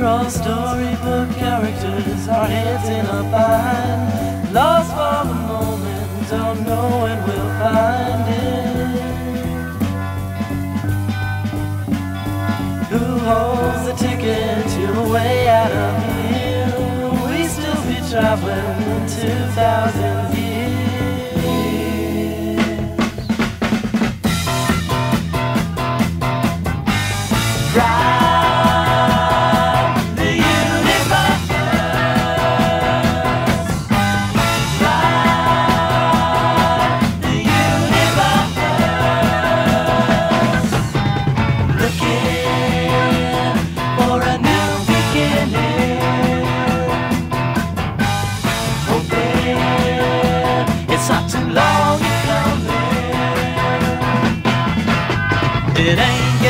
All storybook characters, our heads in a bind. Lost for the moment, don't know when we'll find it. Who holds the ticket to a way out of here? We still be traveling in 2,000 years. Long coming. It ain't